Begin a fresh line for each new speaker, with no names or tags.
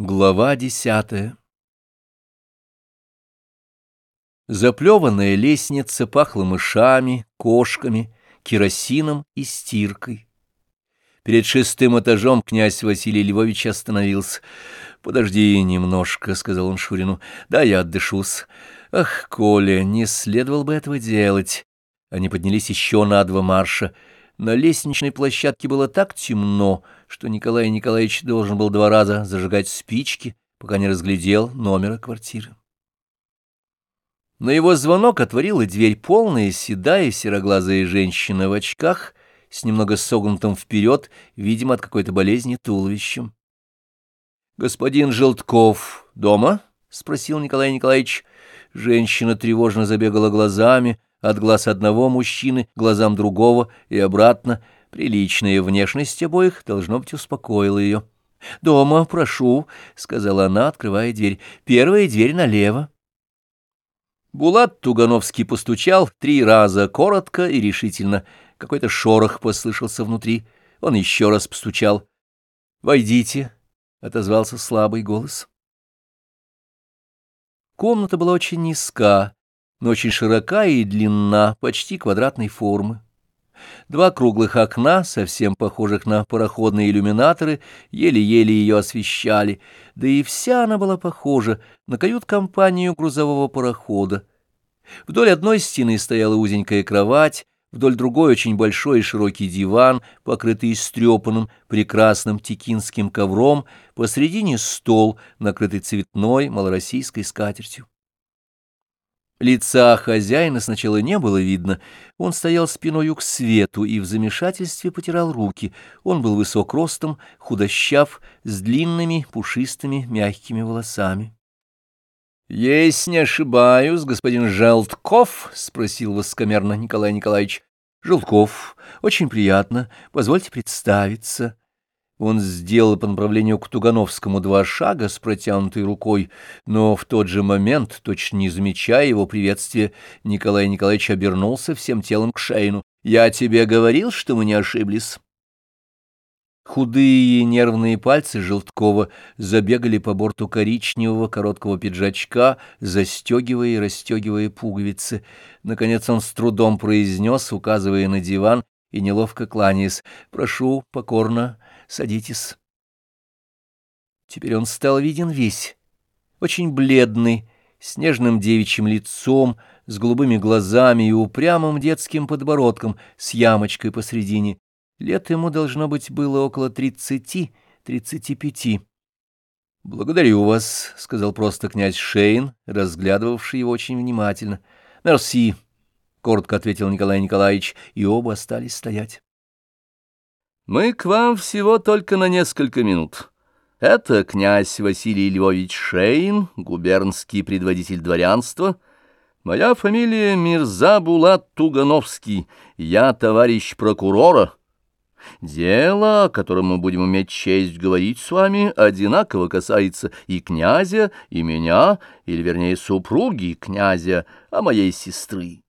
Глава десятая Заплеванная лестница пахла мышами, кошками, керосином и стиркой. Перед шестым этажом князь Василий Львович остановился. — Подожди немножко, — сказал он Шурину, — да я отдышусь. Ах, Коля, не следовало бы этого делать. Они поднялись еще на два марша — на лестничной площадке было так темно, что Николай Николаевич должен был два раза зажигать спички, пока не разглядел номера квартиры. На его звонок отворила дверь полная, седая, сероглазая женщина в очках, с немного согнутым вперед, видимо, от какой-то болезни туловищем. — Господин Желтков дома? — спросил Николай Николаевич. Женщина тревожно забегала глазами, от глаз одного мужчины глазам другого и обратно. Приличная внешность обоих, должно быть, успокоила ее. «Дома, прошу», — сказала она, открывая дверь. «Первая дверь налево». Булат Тугановский постучал три раза, коротко и решительно. Какой-то шорох послышался внутри. Он еще раз постучал. «Войдите», — отозвался слабый голос. Комната была очень низка, но очень широка и длинна, почти квадратной формы. Два круглых окна, совсем похожих на пароходные иллюминаторы, еле-еле ее освещали, да и вся она была похожа на кают-компанию грузового парохода. Вдоль одной стены стояла узенькая кровать, вдоль другой очень большой и широкий диван, покрытый истрепанным прекрасным текинским ковром, посредине стол, накрытый цветной малороссийской скатертью. Лица хозяина сначала не было видно. Он стоял спиною к свету и в замешательстве потирал руки. Он был высок ростом, худощав, с длинными, пушистыми, мягкими волосами. — Есть не ошибаюсь, господин Желтков? — спросил воскомерно Николай Николаевич. — Желтков. Очень приятно. Позвольте представиться. Он сделал по направлению к Тугановскому два шага с протянутой рукой, но в тот же момент, точно не замечая его приветствия, Николай Николаевич обернулся всем телом к Шейну. «Я тебе говорил, что мы не ошиблись». Худые нервные пальцы Желткова забегали по борту коричневого короткого пиджачка, застегивая и расстегивая пуговицы. Наконец он с трудом произнес, указывая на диван и неловко кланяясь, «Прошу, покорно, Садитесь. Теперь он стал виден весь, очень бледный, с нежным девичьим лицом, с голубыми глазами и упрямым детским подбородком с ямочкой посредине. Лет ему должно быть было около тридцати-тридцати пяти. «Благодарю вас», — сказал просто князь Шейн, разглядывавший его очень внимательно. «Мерси», — коротко ответил Николай Николаевич, и оба остались стоять. Мы к вам всего только на несколько минут. Это князь Василий Львович Шейн, губернский предводитель дворянства. Моя фамилия Мирза Булат Тугановский, я товарищ прокурора. Дело, о котором мы будем иметь честь говорить с вами, одинаково касается и князя, и меня, или, вернее, супруги князя, а моей сестры.